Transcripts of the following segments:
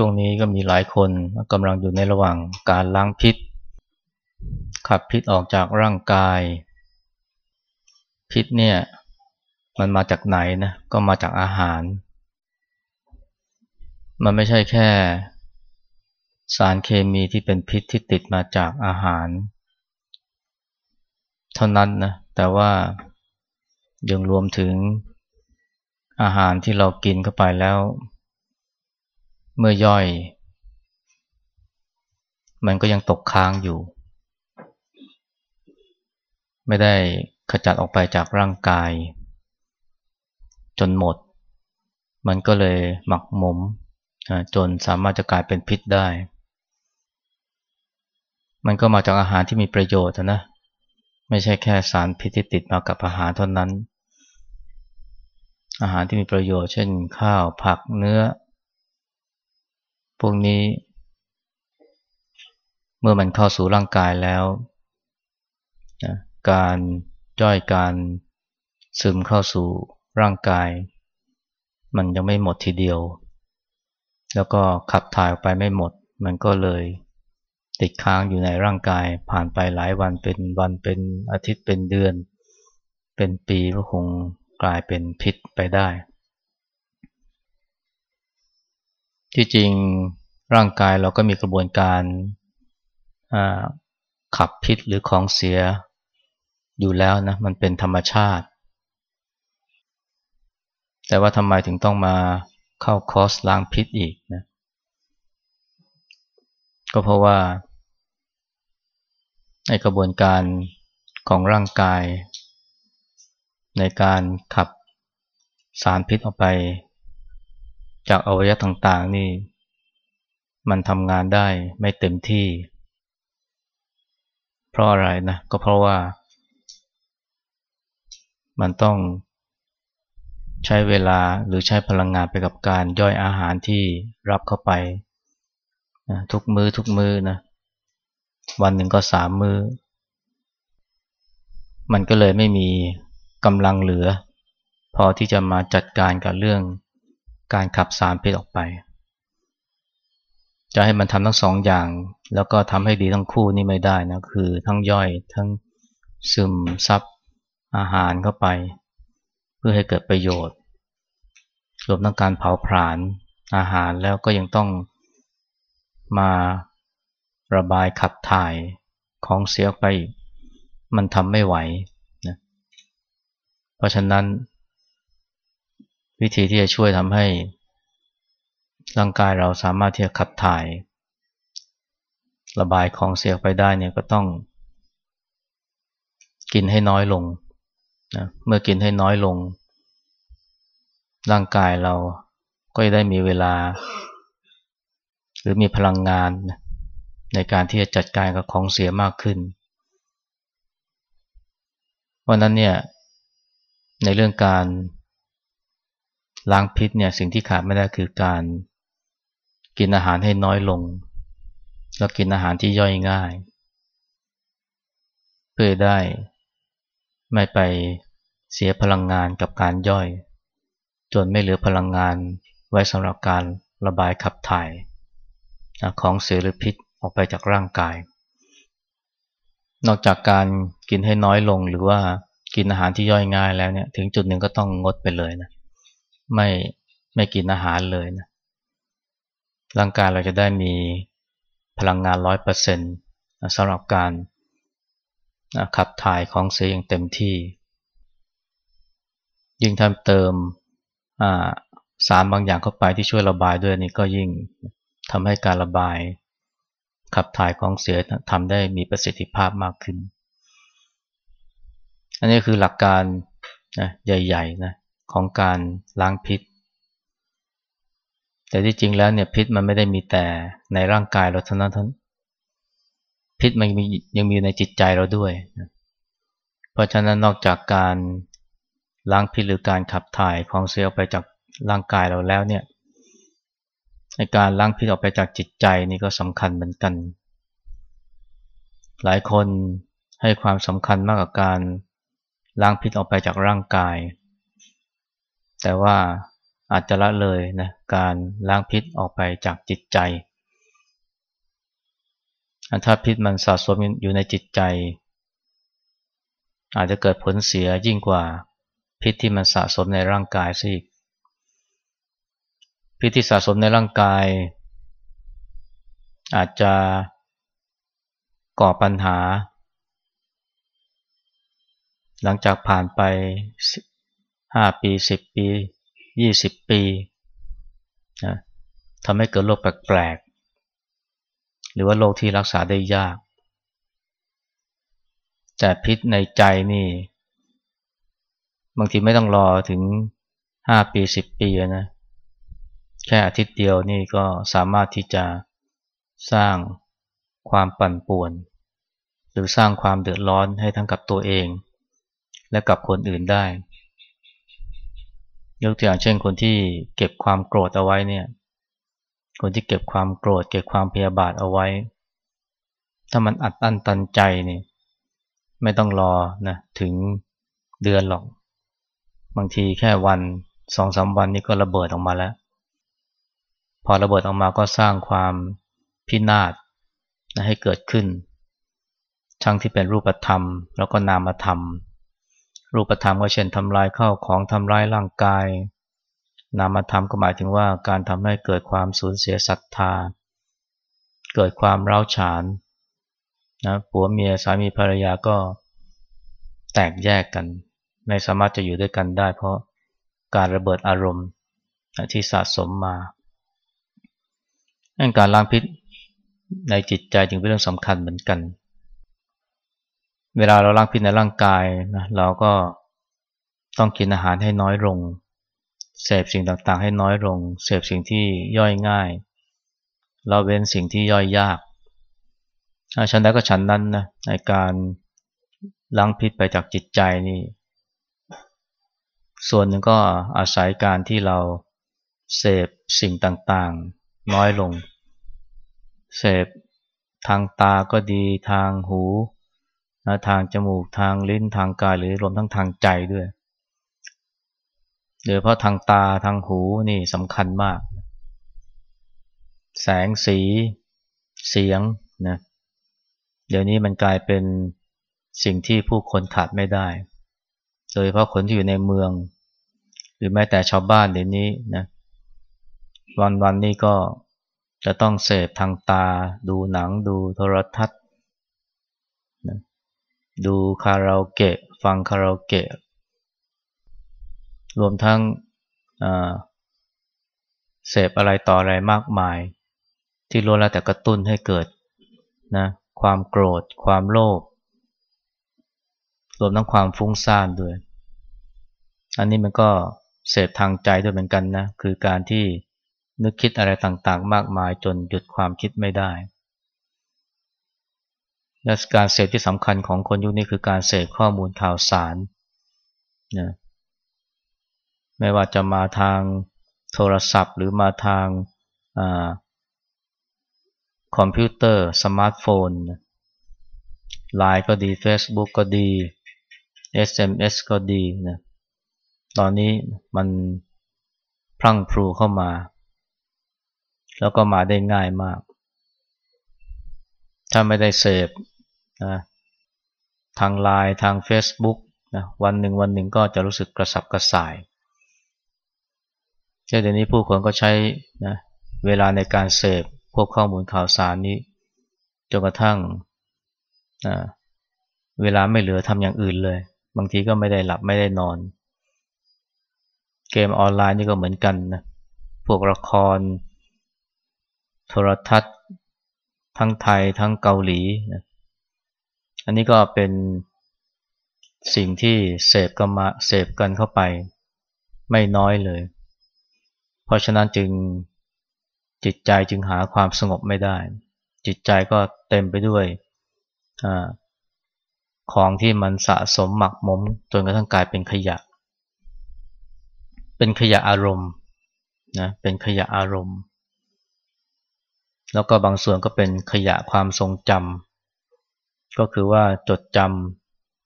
ช่วงนี้ก็มีหลายคนกำลังอยู่ในระหว่างการล้างพิษ ขับพิษออกจากร่างกาย พิษเนี่ยมันมาจากไหนนะก็มาจากอาหาร มันไม่ใช่แค่สารเคมีที่เป็นพิษที่ติดมาจากอาหาร เท่านั้นนะแต่ว่ายังรวมถึงอาหารที่เรากินเข้าไปแล้ว เมื่อย่อย มันก็ยังตกค้างอยู่ ไม่ได้ขจัดออกไปจากร่างกาย จนหมด มันก็เลยหมักหมมจนสามารถจะกลายเป็นพิษได้ มันก็มาจากอาหารที่มีประโยชน์นะไม่ใช่แค่สารพิษที่ติดมากับอาหารเท่านั้น อาหารที่มีประโยชน์เช่นข้าวผักเนื้อ พวกนี้ เมื่อมันเข้าสู่ร่างกายแล้วนะการย่อยการซึมเข้าสู่ร่างกาย มันยังไม่หมดทีเดียว แล้วก็ขับถ่ายออกไปไม่หมด มันก็เลยติดค้างอยู่ในร่างกายผ่านไปหลายวันเป็นวันเป็นอาทิตย์เป็นเดือน เป็นปีก็คงกลายเป็นพิษไปได้ ที่จริงร่างกายเราก็มีกระบวนการขับพิษหรือของเสียอยู่แล้วนะมันเป็นธรรมชาติ แต่ว่าทำไมถึงต้องมาเข้าคอร์สล้างพิษอีกนะก็เพราะว่าในกระบวนการของร่างกาย ในการขับสารพิษออกไป จากอวัยวะต่างๆนี่ มันทำงานได้ไม่เต็มที่ เพราะอะไรนะ ก็เพราะว่า มันต้องใช้เวลาหรือใช้พลังงานไปกับการย่อยอาหารที่รับเข้าไปนะทุกมือ้อทุกมื้อนะวันหนึ่งก็สามมือ้อ มันก็เลยไม่มีกำลังเหลือ พอที่จะมาจัดการกับเรื่อง การขับสารพิษออกไป จะให้มันทำทั้งสองอย่าง แล้วก็ทำให้ดีทั้งคู่นี่ไม่ได้นะคือทั้งย่อยทั้งซึมซับอาหารเข้าไป เพื่อให้เกิดประโยชน์รวมทั้งการเผาผลาญอาหารแล้วก็ยังต้องมาระบายขับถ่ายของเสียออกไป มันทำไม่ไหวนะเพราะฉะนั้น วิธีที่จะช่วยทำให้ร่างกายเราสามารถที่จะขับถ่าย ระบายของเสียไปได้เนี่ยก็ต้อง กินให้น้อยลงนะเมื่อกินให้น้อยลง ร่างกายเราก็จะได้มีเวลา หรือมีพลังงานในการที่จะจัดการกับของเสียมากขึ้นวันนั้นเนี่ยในเรื่องการ ล้างพิษเนี่ยสิ่งที่ขาดไม่ได้คือการกินอาหารให้น้อยลง แล้วกินอาหารที่ย่อยง่าย เพื่อได้ไม่ไปเสียพลังงานกับการย่อย จนไม่เหลือพลังงานไว้สำหรับการระบายขับถ่ายของเสียหรือพิษออกไปจากร่างกาย นอกจากการกินให้น้อยลงหรือว่ากินอาหารที่ย่อยง่ายแล้วเนี่ยถึงจุดหนึ่งก็ต้องงดไปเลยนะ ไม่ไม่กินอาหารเลยนะร่างกายเราจะได้มีพลังงานร้อยเปอร์เซ็นต์สำหรับการขับถ่ายของเสียอย่างเต็มที่ ยิ่งทำเติมสารบางอย่างเข้าไปที่ช่วยระบายด้วยนี่ก็ยิ่งทำให้การระบาย ขับถ่ายของเสียทำได้มีประสิทธิภาพมากขึ้น อันนี้คือหลักการนะใหญ่ๆนะ ของการล้างพิษ แต่ที่จริงแล้วเนี่ยพิษมันไม่ได้มีแต่ในร่างกายเราเท่านั้นท่านพิษมันมยังมีในจิตใจเราด้วย เพราะฉะนั้นนอกจากการล้างพิษหรือการขับถ่ายของเสียออกไปจากร่างกายเราแล้วเนี่ยในการล้างพิษออกไปจากจิตใจนี่ก็สำคัญเหมือนกัน หลายคนให้ความสำคัญมากกับการล้างพิษออกไปจากร่างกาย แต่ว่าอาจจะละเลยนะการล้างพิษออกไปจากจิตใจถ้าพิษมันสะสมอยู่ในจิตใจ อาจจะเกิดผลเสียยิ่งกว่าพิษที่มันสะสมในร่างกายซะอีกพิษที่สะสมในร่างกาย อาจจะก่อปัญหา หลังจากผ่านไป 5ปี10ปี20ปีนะทำให้เกิดโรคแปลกๆ หรือว่าโรคที่รักษาได้ยาก แต่พิษในใจนี่ บางทีไม่ต้องรอถึง5ปี10ปีนะ แค่อาทิตย์เดียวนี่ก็สามารถที่จะสร้างความปั่นป่วน หรือสร้างความเดือดร้อนให้ทั้งกับตัวเอง และกับคนอื่นได้ ยกตัวอย่างเช่นคนที่เก็บความโกรธเอาไว้เนี่ย คนที่เก็บความโกรธ เก็บความพยาบาทเอาไว้ ถ้ามันอัดอั้นตันใจเนี่ยไม่ต้องรอนะถึงเดือนหรอก บางทีแค่วันสองสาวันนี้ก็ระเบิดออกมาแล้ว พอระเบิดออกมาก็สร้างความพินาศนะให้เกิดขึ้นทั้งที่เป็นรูปธรรม แล้วก็นามธรรม รูปธรรมก็เช่นทำลายข้าวของทำลายร่างกาย นามธรรมก็หมายถึงว่าการทำให้เกิดความสูญเสียศรัทธา เกิดความร้าวฉานนะผัวเมียสามีภรรยาก็แตกแยกกัน ไม่สามารถจะอยู่ด้วยกันได้ เพราะการระเบิดอารมณ์ที่สะสมมาการล้างพิษในจิตใจจึงเป็นเรื่องสำคัญเหมือนกัน เวลาเราล้างพิษในร่างกายนะเราก็ต้องกินอาหารให้น้อยลง เสพสิ่งต่างๆ ให้น้อยลง เสพสิ่งที่ย่อยง่าย เราเว้นสิ่งที่ย่อยยากฉันได้ก็ฉันนั้นนะในการล้างพิษไปจากจิตใจนี่ ส่วนหนึ่งก็อาศัยการที่เราเสพสิ่งต่างๆ น้อยลง เสพทางตาก็ดีทางหู ทางจมูกทางลิ้นทางกายหรือรวมทั้งทางใจด้วยโดยเพราะทางตาทางหูนี่สำคัญมาก แสงสี เสียงนะเดี๋ยวนี้มันกลายเป็นสิ่งที่ผู้คนขาดไม่ได้ โดยเพราะคนที่อยู่ในเมือง หรือแม้แต่ชาวบ้านเดี๋ยวนี้นะวันวันนี้ก็จะต้องเสพทางตา ดูหนังดูโทรทัศน์ ดูคาราโอเกะ ฟังคาราโอเกะ รวมทั้งเสพอะไรต่ออะไรมากมาย ที่ล้วนแล้วแต่กระตุ้นให้เกิดนะความโกรธ ความโลภรวมทั้งความฟุ้งซ่านด้วย อันนี้มันก็เสพทางใจด้วยเหมือนกันนะ คือการที่นึกคิดอะไรต่างๆ มากมายจนหยุดความคิดไม่ได้ และการเสพที่สำคัญของคนยุคนี้คือการเสพข้อมูลข่าวสารนะไม่ว่าจะมาทางโทรศัพท์ หรือมาทางอคอมพิวเตอร์ สมาร์ทโฟนไลน์ก็ดี Facebook ก็ดี SMS ก็ดีนะตอนนี้มันพรั่งพรูเข้ามา แล้วก็มาได้ง่ายมาก ถ้าไม่ได้เสพนะทางไลน์ทาง Facebook นะวันหนึ่งวันหนึ่งก็จะรู้สึกกระสับกระส่ายเดี๋ยวนี้ผู้คนก็ใช้นะเวลาในการเสพพวกข้อมูลข่าวสารนี้จนกระทั่งนะเวลาไม่เหลือทำอย่างอื่นเลย บางทีก็ไม่ได้หลับไม่ได้นอน เกมออนไลน์นี่ก็เหมือนกันนะพวกละคร โทรทัศน์ ทั้งไทยทั้งเกาหลีนะอันนี้ก็เป็นสิ่งที่เสพกันมาเสพกันเข้าไป ไม่น้อยเลย เพราะฉะนั้นจึงจิตใจจึงหาความสงบไม่ได้ จิตใจก็เต็มไปด้วยอของที่มันสะสมหมักหมมจนกระทั่งกลายเป็นขยะ เป็นขยะอารมณ์นะเป็นขยะอารมณ์ แล้วก็บางส่วนก็เป็นขยะความทรงจำก็คือว่าจดจ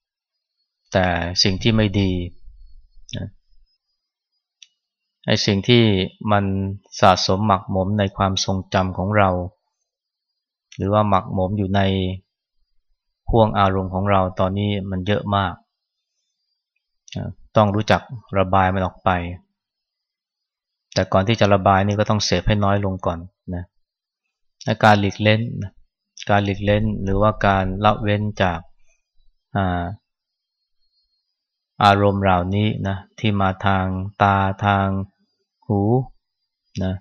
ำแต่สิ่งที่ไม่ดีนะไอ้สิ่งที่มันสะสมหมักหมมในความทรงจำของเรา หรือว่าหมักหมมอยู่ในพ่วงอารมณ์ของเราตอนนี้มันเยอะมาก ต้องรู้จักระบายมันออกไป แต่ก่อนที่จะระบายนี่ก็ต้องเสพให้น้อยลงก่อนนะ การหลีกเล่น การหลีกเล่นหรือว่าการละเว้นจากอาอารมณ์เหล่านี้นะที่มาทางตาทางหูนะ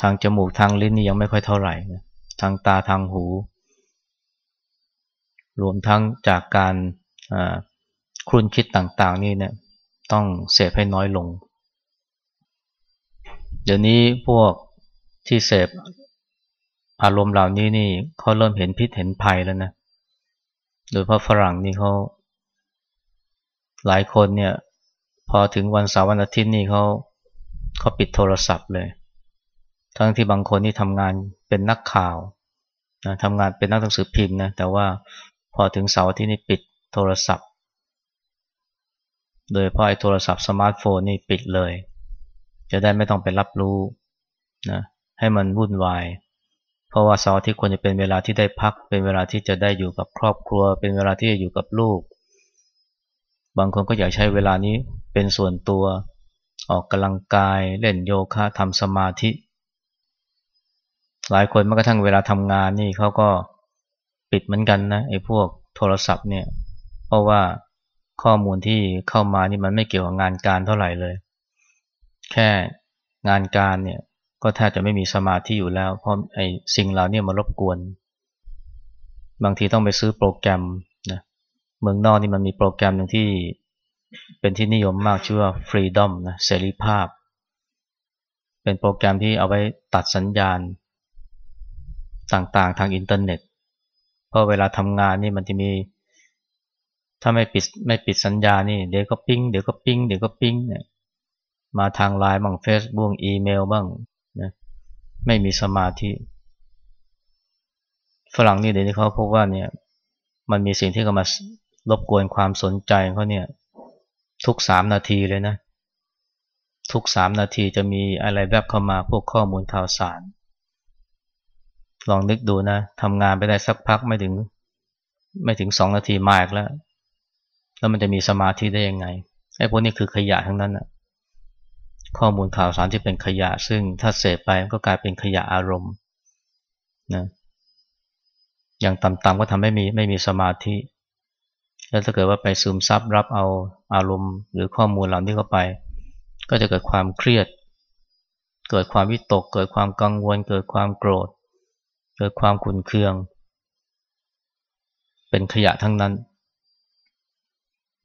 ทางจมูกทางลิ้นนี่ยังไม่ค่อยเท่าไหร่นะทางตาทางหู รวมทั้งจากการครุนคิดต่างๆ นี่เนี่ยต้องเสพให้น้อยลง เดี๋ยวนี้พวก ที่เสพอารมณ์เหล่านี้นี่เขาเริ่มเห็นพิษเห็นภัยแล้วนะ โดยเพราะฝรั่งนี่เขาหลายคนเนี่ย พอถึงวันเสาร์วันอาทิตย์นี่เขาเขาปิดโทรศัพท์เลย ทั้งที่บางคนที่ทำงานเป็นนักข่าวนะทำงานเป็นนักหนังสือพิมพ์นะแต่ว่าพอถึงเสาร์อาทิตย์นี่ปิดโทรศัพท์ โดยเพราะไอ้โทรศัพท์สมาร์ทโฟนนี่ปิดเลย จะได้ไม่ต้องไปรับรู้นะ ให้มันวุ่นวาย เพราะว่าเสาร์อาทิตย์ควรจะเป็นเวลาที่ได้พัก เป็นเวลาที่จะได้อยู่กับครอบครัว เป็นเวลาที่จะอยู่กับลูก บางคนก็อยากใช้เวลานี้เป็นส่วนตัว ออกกำลังกาย เล่นโยคะทำสมาธิ หลายคนแม้กระทั่งเวลาทำงานนี่เขาก็ปิดเหมือนกันนะไอ้พวกโทรศัพท์เนี่ย เพราะว่าข้อมูลที่เข้ามานี่มันไม่เกี่ยวกับงานการเท่าไหร่เลย แค่งานการเนี่ย ก็แทบจะไม่มีสมาธิอยู่แล้ว เพราะไอ้สิ่งเหล่านี้มารบกวน บางทีต้องไปซื้อโปรแกรมนะเมืองนอกนี่มันมีโปรแกรมหนึ่งที่เป็นที่นิยมมากชื่อว่า Freedom นะเสรีภาพ เป็นโปรแกรมที่เอาไว้ตัดสัญญาณต่างๆ ทางอินเทอร์เน็ต เพราะเวลาทำงานนี่มันจะมี ถ้าไม่ปิดไม่ปิดสัญญาณนี่เดี๋ยวก็ปิ้งเดี๋ยวก็ปิ้งเดี๋ยวก็ปิ้งเนี่ยมาทางไลน์บ้างเฟซบุ๊กอีเมลบ้าง ไม่มีสมาธิ ฝรั่งนี่เดี๋ยวนี้เขาพบว่าเนี่ยมันมีสิ่งที่เขามารบกวนความสนใจเขาเนี่ยทุกสามนาทีเลยนะ ทุกสามนาทีจะมีอะไรแวบเข้ามาพวกข้อมูลข่าวสาร ลองนึกดูนะทำงานไปได้สักพักไม่ถึง ไม่ถึงสองนาทีมาอีกแล้ว แล้วมันจะมีสมาธิได้ยังไงไอ้พวกนี้คือขยะทั้งนั้นนะ ข้อมูลข่าวสารที่เป็นขยะ ซึ่งถ้าเสพไปก็กลายเป็นขยะอารมณ์นะอย่างต่ำๆก็ทำให้มีไม่มีสมาธิ แล้วถ้าเกิดว่าไปซึมซับรับเอาอารมณ์ หรือข้อมูลเหล่านี้เข้าไป ก็จะเกิดความเครียด เกิดความวิตก เกิดความกังวล เกิดความโกรธ เกิดความขุ่นเคือง เป็นขยะทั้งนั้น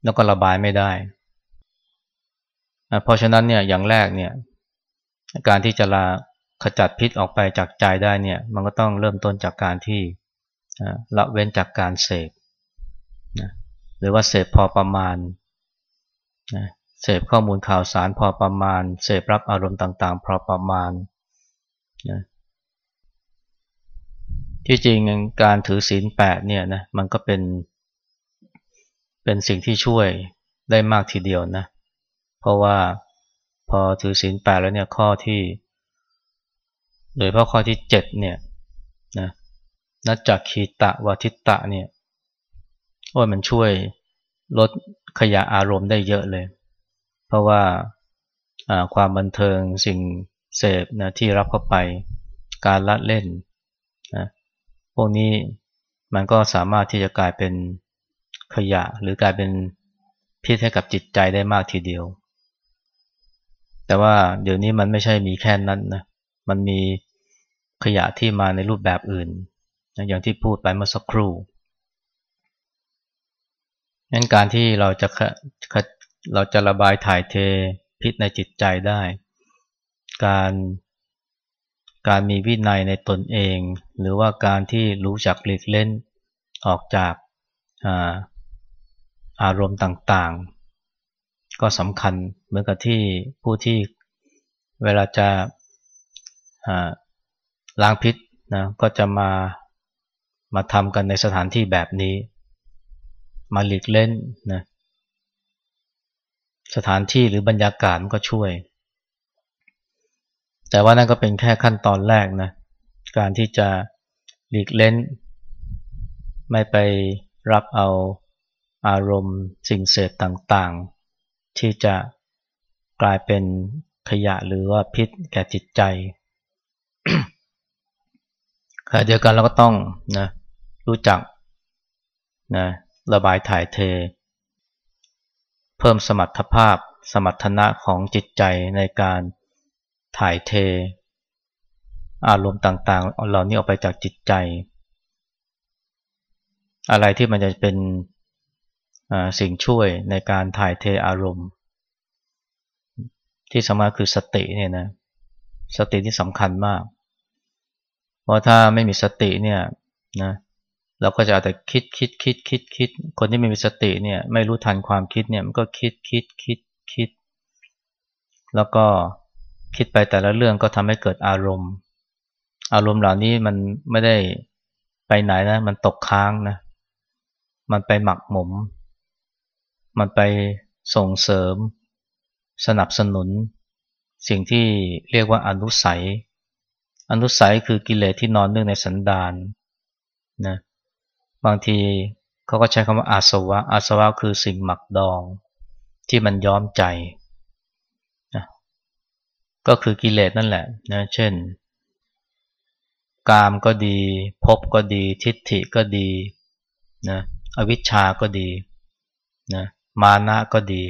แล้วก็ระบายไม่ได้ เพราะฉะนั้นเนี่ยอย่างแรกเนี่ยการที่จะลาขจัดพิษออกไปจากใจได้เนี่ยมันก็ต้องเริ่มต้นจากการที่ละเว้นจากการเสพนะหรือว่าเสพพอประมาณนะเสพข้อมูลข่าวสารพอประมาณ เสพรับอารมณ์ต่างๆ พอประมาณนะที่จริงการถือศีลแปดเนี่ยนะมันก็เป็นเป็นสิ่งที่ช่วยได้มากทีเดียวนะเพราะว่าพอถือศีลแปดแล้วเนี่ยข้อที่ โดยเพราะข้อที่เจ็ดเนี่ยนะนัจจคีตะวัทิตะเนี่ยว่ามันช่วยลดขยะอารมณ์ได้เยอะเลย เพราะว่าความบันเทิงสิ่งเสพนะที่รับเข้าไปการละเล่นนะพวกนี้มันก็สามารถที่จะกลายเป็นขยะหรือกลายเป็นพิษให้กับจิตใจได้มากทีเดียว แต่ว่าเดี๋ยวนี้มันไม่ใช่มีแค่นั้นนะ มันมีขยะที่มาในรูปแบบอื่น อย่างที่พูดไปเมื่อสักครู่งั้นการที่เราจะเราจะระบายถ่ายเทพิษในจิตใจได้ การการมีวินัยในตนเอง หรือว่าการที่รู้จักหลีกเล่นออกจากอาอารมณ์ต่างๆ ก็สำคัญเหมือนกับที่ผู้ที่เวลาจะล้างพิษนะก็จะมามาทำกันในสถานที่แบบนี้ มาหลีกเล่นนะสถานที่หรือบรรยากาศมันก็ช่วย แต่ว่านั่นก็เป็นแค่ขั้นตอนแรกนะการที่จะหลีกเล่น ไม่ไปรับเอาอารมณ์สิ่งเสพต่างๆ ที่จะกลายเป็นขยะหรือว่าพิษแก่จิตใจขณะเดียวกันเราก็ต้องนะรู้จักนะระบายถ่ายเท เพิ่มสมรรถภาพสมรรถนะของจิตใจในการถ่ายเท อารมณ์ต่างๆเหล่านี้ออกไปจากจิตใจ อะไรที่มันจะเป็น สิ่งช่วยในการถ่ายเทอารมณ์ ที่สำคัญคือสติเนี่ยนะสติที่สำคัญมาก เพราะถ้าไม่มีสติเนี่ยนะเราก็จะอาจจะคิดคิดคิดคิดคิด คนที่ไม่มีสติเนี่ยไม่รู้ทันความคิดเนี่ยมันก็คิดคิดคิดคิด แล้วก็คิดไปแต่ละเรื่องก็ทำให้เกิดอารมณ์ อารมณ์เหล่านี้มันไม่ได้ไปไหนนะ มันตกค้างนะ มันไปหมักหมม มันไปส่งเสริม สนับสนุน สิ่งที่เรียกว่าอนุสัย อนุสัยคือกิเลสที่นอนเนื่องในสันดานนะบางทีเขาก็ใช้คำว่าอาสวะ อาสวะคือสิ่งหมักดองที่มันย้อมใจนะก็คือกิเลสนั่นแหละนะเช่น กามก็ดีภพก็ดี ทิฏฐิก็ดีนะอวิชชาก็ดีนะ มานะก็ดี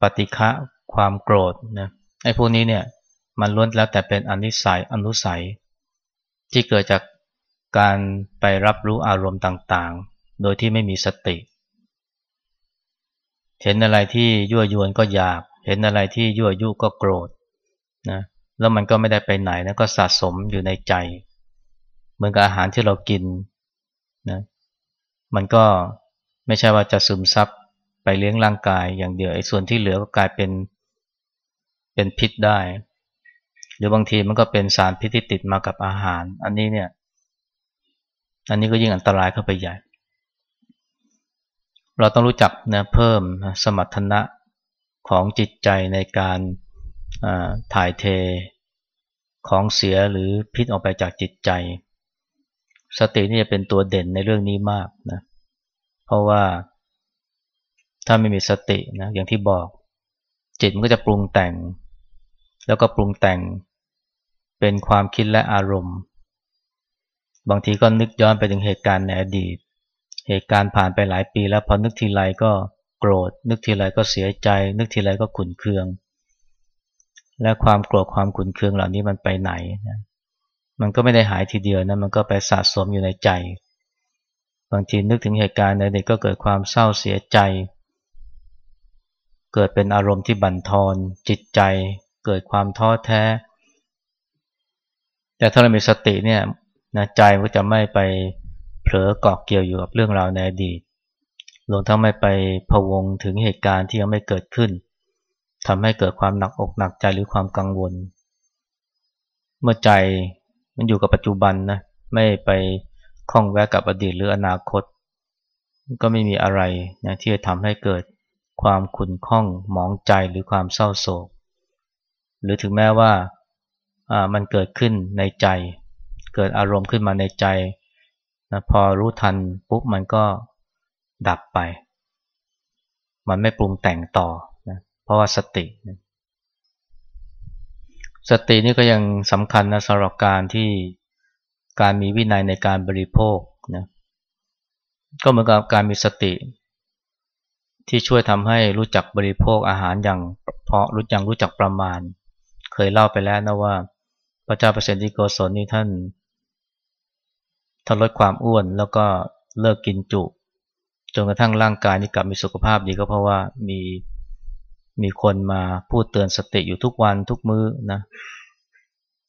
ปฏิฆะความโกรธนะไอ้พวกนี้เนี่ยมันล้วนแล้วแต่เป็นอนิสัยอนุสัย ที่เกิดจากการไปรับรู้อารมณ์ต่างๆ โดยที่ไม่มีสติ เห็นอะไรที่ยั่วยวนก็อยาก เห็นอะไรที่ยั่วยุก็โกรธนะแล้วมันก็ไม่ได้ไปไหนนะก็สะสมอยู่ในใจ เหมือนกับอาหารที่เรากินนะมันก็ ไม่ใช่ว่าจะซึมซับไปเลี้ยงร่างกายอย่างเดียวไอ้ส่วนที่เหลือก็กลายเป็นเป็นพิษได้ หรือบางทีมันก็เป็นสารพิษที่ติดมากับอาหาร อันนี้เนี่ย อันนี้ก็ยิ่งอันตรายเข้าไปใหญ่ เราต้องรู้จักนะเพิ่มสมรรถนะของจิตใจในการถ่ายเทของเสียหรือพิษออกไปจากจิตใจ สตินี่จะเป็นตัวเด่นในเรื่องนี้มากนะ เพราะว่าถ้าไม่มีสตินะอย่างที่บอก จิตมันก็จะปรุงแต่ง แล้วก็ปรุงแต่ง เป็นความคิดและอารมณ์ บางทีก็นึกย้อนไปถึงเหตุการณ์ในอดีต เหตุการณ์ผ่านไปหลายปีแล้วพอนึกทีไรก็โกรธ นึกทีไรก็เสียใจ นึกทีไรก็ขุนเคือง และความโกรธความขุนเคืองเหล่านี้มันไปไหนนะมันก็ไม่ได้หายทีเดียวนะมันก็ไปสะสมอยู่ในใจ บางทีนึกถึงเหตุการณ์ในอดีตก็เกิดความเศร้าเสียใจ เกิดเป็นอารมณ์ที่บั่นทอนจิตใจ เกิดความท้อแท้ แต่ถ้าเรามีสติเนี่ยนะใจก็จะไม่ไปเผลอเกาะเกี่ยวอยู่กับเรื่องราวในอดีตรวมทั้งไม่ไปพวงถึงเหตุการณ์ที่ยังไม่เกิดขึ้นทำให้เกิดความหนักอกหนักใจหรือความกังวล เมื่อใจมันอยู่กับปัจจุบันนะไม่ไป คล้องแวะกับอดีตหรืออนาคต ก็ไม่มีอะไรนะที่จะทำให้เกิดความขุ่นข้องหมองใจหรือความเศร้าโศก หรือถึงแม้ว่ามันเกิดขึ้นในใจ เกิดอารมณ์ขึ้นมาในใจนะพอรู้ทันปุ๊บมันก็ดับไป มันไม่ปรุงแต่งต่อนะเพราะว่าสตินะสตินี่ก็ยังสำคัญนะสำหรับการที่ การมีวินัยในการบริโภคนะก็เหมือนกับการมีสติ ที่ช่วยทำให้รู้จักบริโภคอาหารอย่างเพาะรู้ยังรู้จักประมาณ เคยเล่าไปแล้วนะว่า พระเจ้าเปรตที่โกศลนี่ท่านท่านลดความอ้วนแล้วก็เลิกกินจุ จนกระทั่งร่างกายนี่กลับมีสุขภาพดีก็เพราะว่ามีมีคนมาพูดเตือนสติอยู่ทุกวันทุกมื้อนะ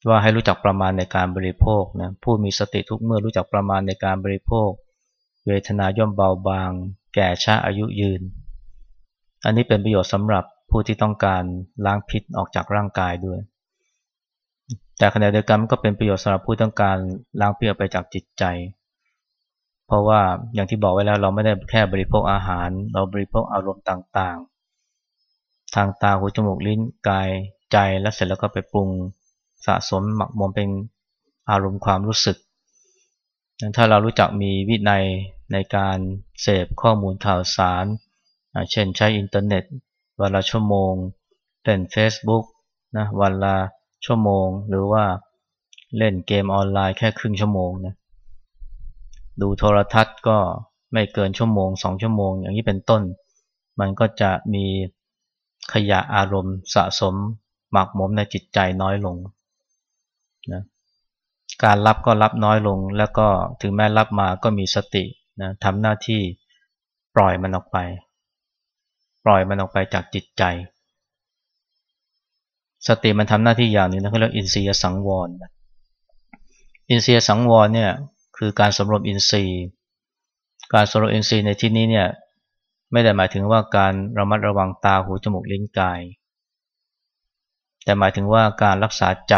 ว่าให้รู้จักประมาณในการบริโภคนะผู้มีสติทุกเมื่อรู้จักประมาณในการบริโภค เวทนาย่อมเบาบาง แก่ช้าอายุยืน อันนี้เป็นประโยชน์สำหรับผู้ที่ต้องการล้างพิษออกจากร่างกายด้วย แต่ขณะเดียวกันก็เป็นประโยชน์สำหรับผู้ต้องการล้างพิษออกไปจากจิตใจ เพราะว่าอย่างที่บอกไว้แล้วเราไม่ได้แค่บริโภคอาหาร เราบริโภคอารมณ์ต่างๆ ทางตาหูจมูกลิ้นกายใจแล้วเสร็จแล้วก็ไปปรุง สะสมหมักหมมเป็นอารมณ์ความรู้สึก ถ้าเรารู้จักมีวินัยในการเสพข้อมูลข่าวสาร เช่นใช้อินเทอร์เน็ต วันละชั่วโมงเล่น Facebook นะวันละชั่วโมง หรือว่าเล่นเกมออนไลน์แค่ครึ่งชั่วโมงนะดูโทรทัศน์ก็ไม่เกินชั่วโมงสองชั่วโมง อย่างนี้เป็นต้น มันก็จะมีขยะอารมณ์สะสมหมักหมมในจิตใจน้อยลง นะการรับก็รับน้อยลง แล้วก็ถึงแม้รับมาก็มีสตินะทำหน้าที่ปล่อยมันออกไป ปล่อยมันออกไปจากจิตใจ สติมันทำหน้าที่อย่างหนึ่งนะเขาเรียกอินทรียสังวรอินทรียสังวรเนี่ยคือการสำรวมอินทรีย์ การสำรวมอินทรีย์ในที่นี้เนี่ยไม่ได้หมายถึงว่าการระมัดระวังตาหูจมูกลิ้นกาย แต่หมายถึงว่าการรักษาใจ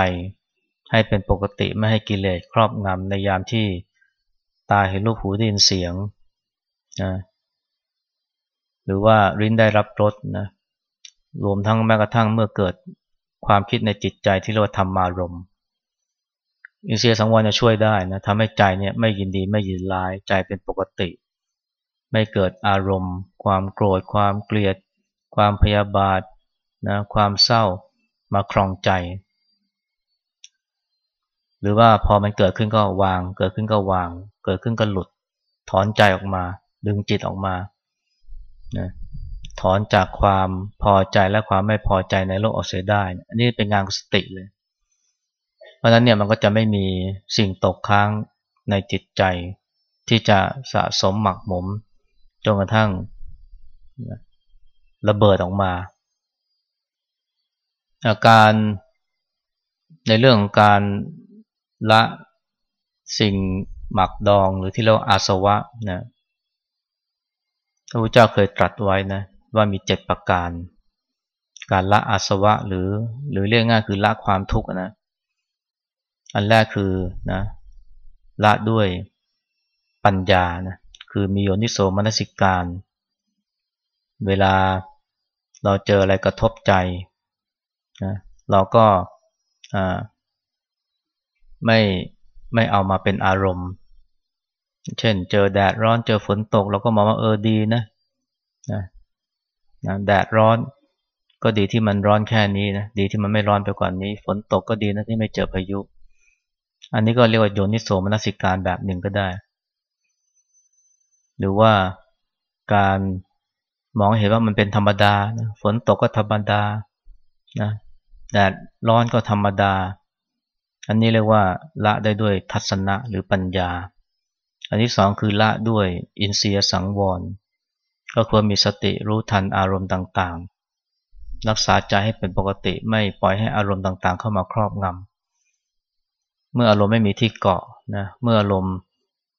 ให้เป็นปกติไม่ให้กิเลสครอบงำในยามที่ตาเห็นรูปหูได้ยินเสียงนะหรือว่าริ้นได้รับรสนะรวมทั้งแม้กระทั่งเมื่อเกิดความคิดในจิตใจที่เรียกว่าธรรมารมอินเสียสังวรจะช่วยได้นะทำให้ใจเนี่ยไม่ยินดีไม่ยินร้ายใจเป็นปกติ ไม่เกิดอารมณ์ ความโกรธ ความเกลียด ความพยาบาทนะความเศร้ามาครองใจ หรือว่าพอมันเกิดขึ้นก็วาง เกิดขึ้นก็วาง เกิดขึ้นก็หลุด ถอนใจออกมา ดึงจิตออกมานะถอนจากความพอใจและความไม่พอใจในโลกออกเสียได้ อันนี้เป็นงานสติเลย เพราะนั้นเนี่ยมันก็จะไม่มีสิ่งตกค้างในจิตใจ ที่จะสะสมหมักหมมจนกระทั่งระเบิดออกมา อาการในเรื่องของการ ละสิ่งหมักดองหรือที่เรียกว่าอาสวะนะพระพุทธเจ้าเคยตรัสไว้นะว่ามีเจ็ดประการ การละอาสวะหรือหรือเรียกง่ายคือละความทุกข์นะอันแรกคือนะละด้วยปัญญานะคือมีโยนิโสมนสิการ เวลาเราเจออะไรกระทบใจนะเราก็อ่า ไม่ไม่เอามาเป็นอารมณ์ เช่น เจอแดดร้อนเจอฝนตกเราก็มองว่าเออดีนะนะนะแดดร้อนก็ดีที่มันร้อนแค่นี้นะดีที่มันไม่ร้อนไปกว่านี้ ฝนตกก็ดีนะที่ไม่เจอพายุ อันนี้ก็เรียกว่าโยนิโสมนสิการแบบหนึ่งก็ได้ หรือว่าการมองเห็นว่ามันเป็นธรรมดานะฝนตกก็ธรรมดานะแดดร้อนก็ธรรมดา อันนี้เรียกว่าละได้ด้วยทัศนะหรือปัญญา อันที่สองคือละด้วยอินเสียสังวร ก็ควรมีสติรู้ทันอารมณ์ต่างๆ รักษาใจให้เป็นปกติไม่ปล่อยให้อารมณ์ต่างๆ เข้ามาครอบงำ เมื่ออารมณ์ไม่มีที่เกาะนะ เมื่ออารมณ์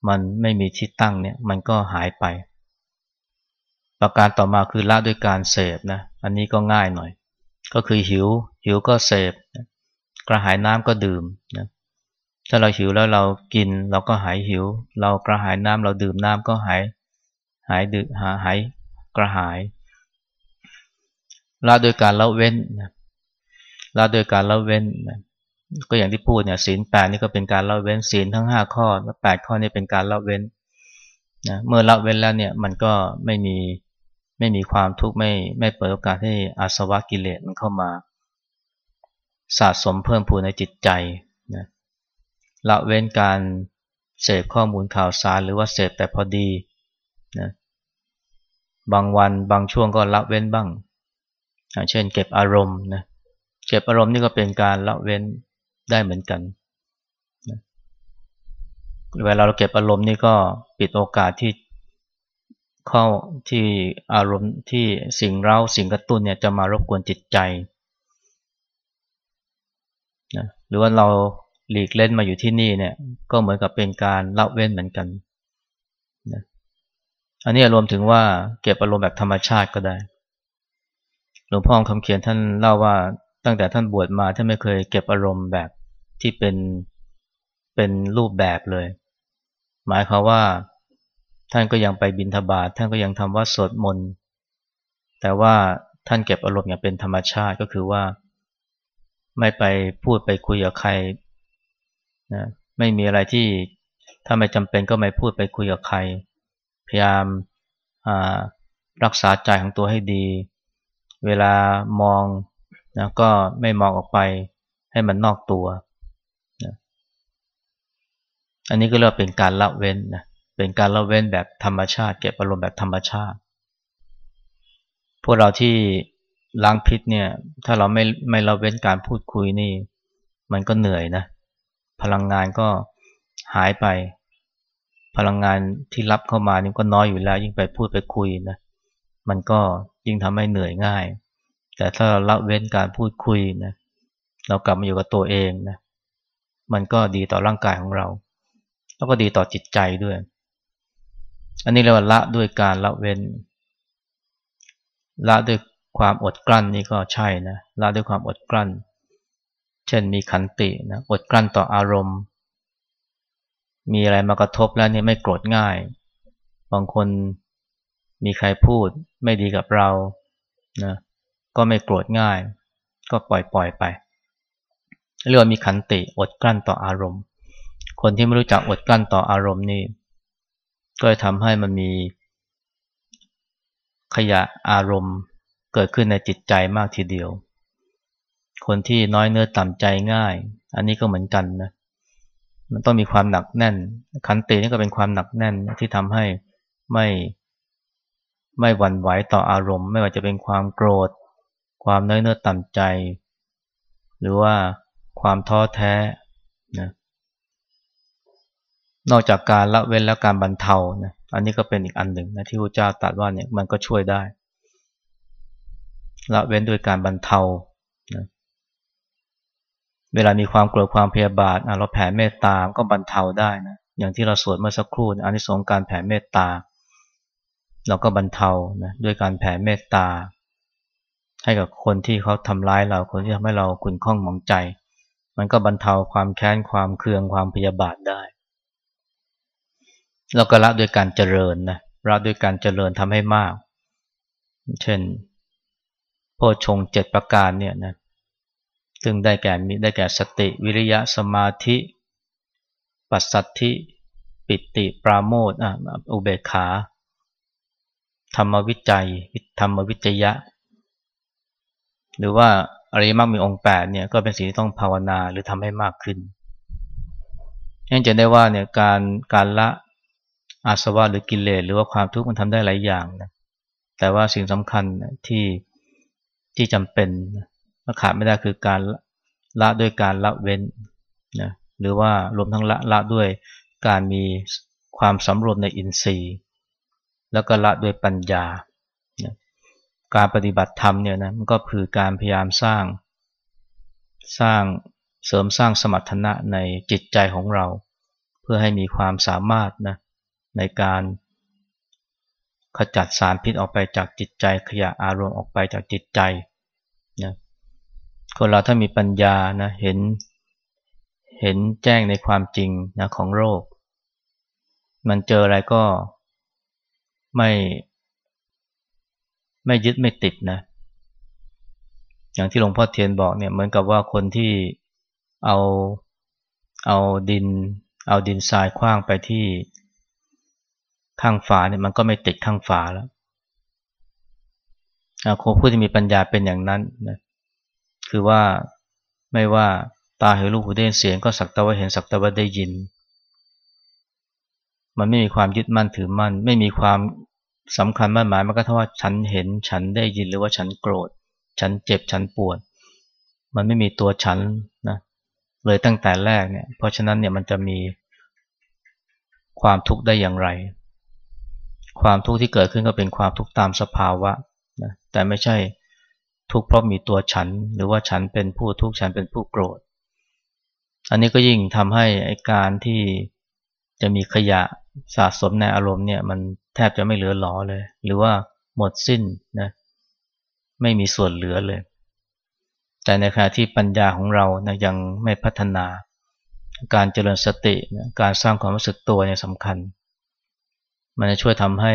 มันไม่มีที่ตั้งเนี่ยมันก็หายไป ประการต่อมาคือละด้วยการเสพนะ อันนี้ก็ง่ายหน่อย ก็คือหิว หิวก็เสพ กระหายน้ำก็ดื่มนะถ้าเราหิวแล้วเรากินเราก็หายหิว เรากระหายน้ำเราดื่มน้ำก็หายหายดึกหาหายกระหายละโดยการละเว้นละโดยการละเว้นก็อย่างที่พูดเนี่ยศีลแปดนี่ก็เป็นการละเว้นศีลทั้งห้าข้อและแปดข้อนี่เป็นการละเว้นนะเมื่อละเว้นแล้วเนี่ยมันก็ไม่มีไม่มีความทุกข์ไม่ไม่เปิดโอกาสให้อาสวะกิเลสมันเข้ามา สะสมเพิ่มพูนในจิตใจนะละเว้นการเสพข้อมูลข่าวสารหรือว่าเสพแต่พอดีนะบางวันบางช่วงก็ละเว้นบ้าง เช่นเก็บอารมณ์นะเก็บอารมณ์นี่ก็เป็นการละเว้นได้เหมือนกันนะเวลาเราเก็บอารมณ์นี่ก็ปิดโอกาสที่เข้าที่อารมณ์ที่สิ่งเร้าสิ่งกระตุ้นเนี่ยจะมารบกวนจิตใจ นะหรือว่าเราหลีกเล่นมาอยู่ที่นี่เนี่ย ก็เหมือนกับเป็นการละเว้นเหมือนกันนะอันนี้รวมถึงว่าเก็บอารมณ์แบบธรรมชาติก็ได้ หลวงพ่อคำเขียนท่านเล่าว่าตั้งแต่ท่านบวชมาท่านไม่เคยเก็บอารมณ์แบบที่เป็นเป็นรูปแบบเลย หมายความว่า ท่านก็ยังไปบินทบาทท่านก็ยังทำว่าสวดมนต์แต่ว่าท่านเก็บอารมณ์อย่างเป็นธรรมชาติก็คือว่า ไม่ไปพูดไปคุยกับใครนะไม่มีอะไรที่ถ้าไม่จำเป็นก็ไม่พูดไปคุยกับใคร พยายามรักษาใจของตัวให้ดี เวลามองนะก็ไม่มองออกไปให้มันนอกตัวนะอันนี้ก็เรียกเป็นการละเว้นนะเป็นการละเว้นแบบธรรมชาติ เก็บอารมณ์แบบธรรมชาติ พวกเราที่ ล้างพิษเนี่ย ถ้าเราไม่ไม่ละเว้นการพูดคุยนี่ มันก็เหนื่อยนะ พลังงานก็หายไป พลังงานที่รับเข้ามานี่ก็น้อยอยู่แล้ว ยิ่งไปพูดไปคุยนะ มันก็ยิ่งทำให้เหนื่อยง่าย แต่ถ้าเราละเว้นการพูดคุยนะ เรากลับมาอยู่กับตัวเองนะ มันก็ดีต่อร่างกายของเรา แล้วก็ดีต่อจิตใจด้วย อันนี้เรียกว่าละด้วยการละเว้น ละด้วย ความอดกลั้นนี่ก็ใช่นะละด้วยความอดกลั้น เช่นมีขันตินะอดกลั้นต่ออารมณ์ มีอะไรมากระทบแล้วนี่ไม่โกรธง่าย บางคนมีใครพูดไม่ดีกับเรานะก็ไม่โกรธง่าย ก็ปล่อยปล่อยไปเรียกว่ามีขันติอดกลั้นต่ออารมณ์ คนที่ไม่รู้จักอดกลั้นต่ออารมณ์นี่ ก็ทำให้มันมีขยะอารมณ์ เกิดขึ้นในจิตใจมากทีเดียว คนที่น้อยเนื้อต่ำใจง่าย อันนี้ก็เหมือนกันนะ มันต้องมีความหนักแน่น ขันตินี่ก็เป็นความหนักแน่นที่ทำให้ไม่ไม่หวั่นไหวต่ออารมณ์ ไม่ว่าจะเป็นความโกรธ ความน้อยเนื้อต่ำใจ หรือว่าความท้อแท้นะนอกจากการละเว้นและการบรรเทานะอันนี้ก็เป็นอีกอันหนึ่งนะที่พระเจ้าตรัสว่าเนี่ยมันก็ช่วยได้ ละเว้นด้วยการบรรเทานะเวลามีความโกรธความพยาบาทเราแผ่เมตตาก็บรรเทาได้นะอย่างที่เราสวดเมื่อสักครู่อันนี้สงการแผ่เมตตา เราก็บรรเทานะด้วยการแผ่เมตตา ให้กับคนที่เขาทำร้ายเราคนที่ทำให้เราขุ่นข้องหมองใจ มันก็บรรเทาความแค้นความเคืองความพยาบาทได้แล้วก็ละด้วยการเจริญนะละด้วยการเจริญทำให้มาก เช่น โพชงเจ็ดประการเนี่ยนะซึ่งได้แก่มีได้แก่สติวิริยะสมาธิ ปัสสัทธิปิติปราโมทอะอุเบกขา ธรรมวิจัยธรรมวิจยะ หรือว่าอริมักมีองค์แปดเนี่ยก็เป็นสิ่งที่ต้องภาวนาหรือทำให้มากขึ้นยังจะได้ว่าเนี่ยการการละอาสวะหรือกิเลสหรือว่าความทุกข์มันทำได้หลายอย่างนะแต่ว่าสิ่งสำคัญที่ ที่จำเป็นนะขาดไม่ได้คือการละด้วยการละเว้นนะหรือว่ารวมทั้งละละด้วยการมีความสำรวมในอินทรีย์ แล้วก็ละด้วยปัญญานะการปฏิบัติธรรมเนี่ยนะมันก็คือการพยายามสร้าง สร้างเสริมสร้างสมรรถนะในจิตใจของเรา เพื่อให้มีความสามารถนะในการ ขจัดสารพิษออกไปจากจิตใจ ขยะอารมณ์ออกไปจากจิตใจนะคนเราถ้ามีปัญญานะเห็น เห็นแจ้งในความจริงนะของโรค มันเจออะไรก็ไม่ ไม่ยึดไม่ติดนะ อย่างที่หลวงพ่อเทียนบอกเนี่ยเหมือนกับว่าคนที่เอาเอาดิน เอาดินทรายคว้างไปที่ ข้างฝาเนี่ยมันก็ไม่ติดข้างฝาแล้วคนผู้ที่มีปัญญาเป็นอย่างนั้นนะคือว่าไม่ว่าตาเห็นรูปหูได้ยินเสียงก็สักต่ว่าเห็นสักต่ว่าได้ยิน มันไม่มีความยึดมั่นถือมั่น ไม่มีความสำคัญมั่นหมายมันก็เท่าว่าฉันเห็นฉันได้ยินหรือว่าฉันโกรธ ฉันเจ็บฉันปวด มันไม่มีตัวฉันนะเลยตั้งแต่แรกเนี่ยเพราะฉะนั้นเนี่ยมันจะมีความทุกข์ได้อย่างไร ความทุกข์ที่เกิดขึ้นก็เป็นความทุกข์ตามสภาวะนะแต่ไม่ใช่ทุกข์เพราะมีตัวฉัน หรือว่าฉันเป็นผู้ทุกข์ฉันเป็นผู้โกรธ อันนี้ก็ยิ่งทำให้ไอการที่จะมีขยะสะสมในอารมณ์เนี่ยมันแทบจะไม่เหลือหลอเลย หรือว่าหมดสิ้นนะไม่มีส่วนเหลือเลย แต่ในขณะที่ปัญญาของเรานะยังไม่พัฒนา การเจริญสติการสร้างความรู้สึกตัวเนี่ยสำคัญ มันจะช่วยทำให้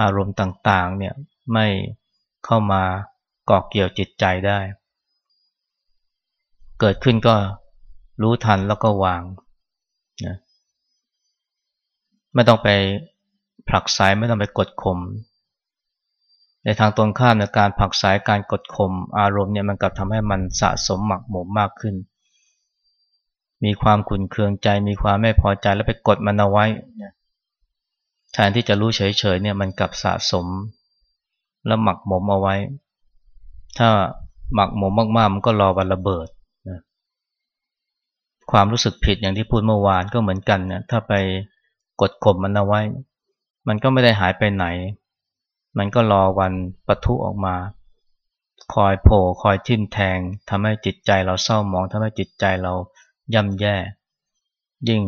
อารมณ์ต่างๆเนี่ยไม่เข้ามาเกาะเกี่ยวจิตใจได้ เกิดขึ้นก็รู้ทันแล้วก็วางนะไม่ต้องไปผลักไสไม่ต้องไปกดข่มในทางตรงข้ามในการผลักไสการกดข่มอารมณ์เนี่ยมันกลับทำให้มันสะสมหมักหมมมากขึ้น มีความขุนเคืองใจ มีความไม่พอใจแล้วไปกดมันเอาไว้ แทนที่จะรู้เฉยๆเนี่ยมันกลับสะสม แล้วหมักหมมเอาไว้ ถ้าหมักหมมมากๆ มันก็รอวันระเบิดนะความรู้สึกผิดอย่างที่พูดเมื่อวานก็เหมือนกันนะถ้าไปกดข่มมันเอาไว้ มันก็ไม่ได้หายไปไหน มันก็รอวันปะทุออกมา คอยโผล่คอยทิ่มแทงทำให้จิตใจเราเศร้าหมองทำให้จิตใจเราย่ำแย่ ยิ่ง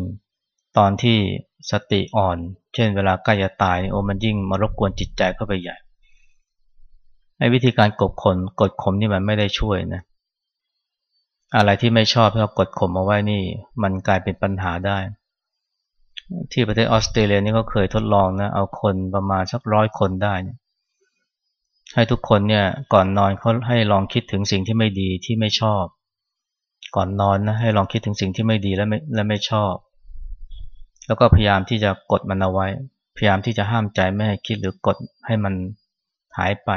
ตอนที่สติอ่อน เช่นเวลาใกล้จะตายโอ้มันยิ่งมารบกวนจิตใจเข้าไปใหญ่ไอ้วิธีการกดข่มกดข่มนี่มันไม่ได้ช่วยนะอะไรที่ไม่ชอบที่เรากดข่มเอาไว้นี่ มันกลายเป็นปัญหาได้ ที่ประเทศออสเตรเลียนี่ก็เคยทดลองนะเอาคนประมาณสักร้อยคนได้นให้ทุกคนเนี่ยก่อนนอนเขาให้ลองคิดถึงสิ่งที่ไม่ดีที่ไม่ชอบ ก่อนนอนนะให้ลองคิดถึงสิ่งที่ไม่ดีและไม่และไม่ชอบ แล้วก็พยายามที่จะกดมันเอาไว้ พยายามที่จะห้ามใจไม่ให้คิดหรือกดให้มันหายไป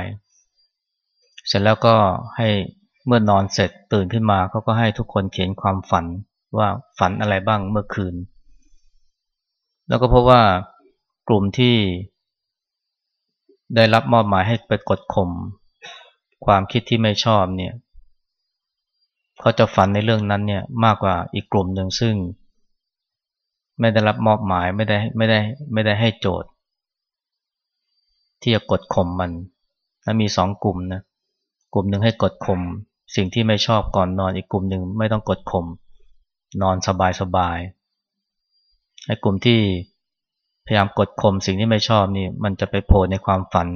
เสร็จแล้วก็ให้เมื่อนอนเสร็จตื่นขึ้นมาเขาก็ให้ทุกคนเขียนความฝันว่าฝันอะไรบ้างเมื่อคืน แล้วก็พบว่ากลุ่มที่ได้รับมอบหมายให้ไปกดข่มความคิดที่ไม่ชอบเนี่ยเขาจะฝันในเรื่องนั้นเนี่ยมากกว่าอีกกลุ่มหนึ่งซึ่ง ไม่ได้รับมอบหมายไม่ได้ไม่ได้ไม่ได้ให้โจทย์ ที่จะกดข่มมันแลวมีสองกลุ่มนะกลุ่มหนึ่งให้กดข่มสิ่งที่ไม่ชอบก่อนนอนอีกกลุ่มหนึ่งไม่ต้องกดข่มนอนสบายสบายไอ้กลุ่มที่พยายามกดข่มสิ่งที่ไม่ชอบนี่มันจะไปโผล่ในความฝัน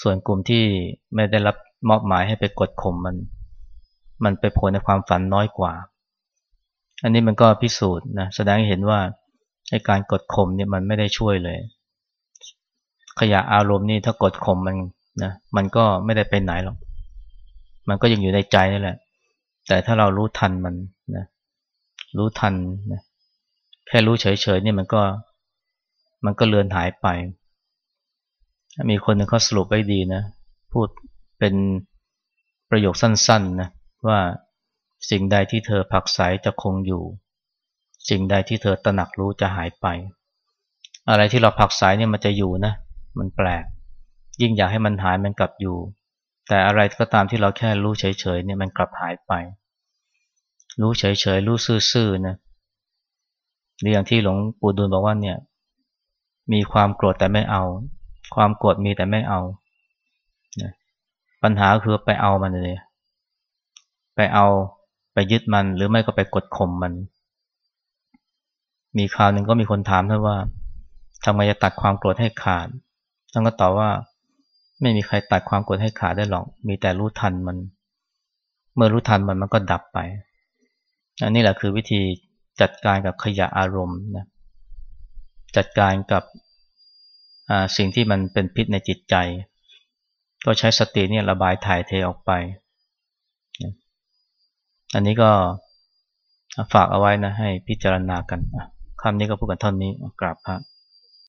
ส่วนกลุ่มที่ไม่ได้รับมอบหมายให้ไปกดข่มมัน มันไปโผล่ในความฝันน้อยกว่า อันนี้มันก็พิสูจน์นะแสดงให้เห็นว่าไอ้การกดข่มเนี่ยมันไม่ได้ช่วยเลย ขยะอารมณ์นี่ถ้ากดข่มมันนะมันก็ไม่ได้ไปไหนหรอก มันก็ยังอยู่ในใจนี่แหละ แต่ถ้าเรารู้ทันมันนะรู้ทันนะแค่รู้เฉยๆนี่มันก็มันก็เลือนหายไป มีคนหนึ่งเขาสรุปไว้ดีนะ พูดเป็นประโยคสั้นๆนะว่า สิ่งใดที่เธอผักใสจะคงอยู่ สิ่งใดที่เธอตระหนักรู้จะหายไป อะไรที่เราผักใสเนี่ยมันจะอยู่นะ มันแปลก ยิ่งอยากให้มันหายมันกลับอยู่ แต่อะไรก็ตามที่เราแค่รู้เฉยๆเนี่ยมันกลับหายไป รู้เฉยๆรู้ซื่อๆนะหรืออย่างที่หลวงปู่ดูลบอกว่าเนี่ยมีความโกรธแต่ไม่เอา ความโกรธมีแต่ไม่เอา ปัญหาคือไปเอามันเลย ไปเอา ไปยึดมันหรือไม่ก็ไปกดข่มมัน มีคราวหนึ่งก็มีคนถามท่านว่าทำไมจะตัดความโกรธให้ขาดท่านก็ตอบว่า ไม่มีใครตัดความโกรธให้ขาดได้หรอก มีแต่รู้ทันมัน เมื่อรู้ทันมันมันก็ดับไป อันนี้แหละคือวิธีจัดการกับขยะอารมณ์นะจัดการกับสิ่งที่มันเป็นพิษในจิตใจ ก็ใช้สติเนี่ยระบายถ่ายเทออกไป อันนี้ก็ฝากเอาไว้นะให้พิจารณากันคำนี้ก็พูดกันเท่านี้กราบพระ